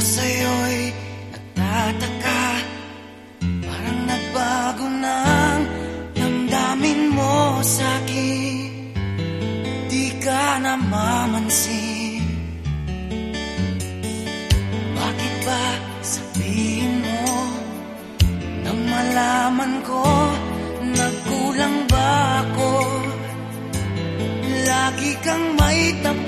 sa'yo'y nagtataka. Parang nagbago ng damdamin mo sa'kin. Di ka namamansin. Bakit ba sabihin mo Nang malaman ko Nagkulang ba ako? Lagi kang may tapo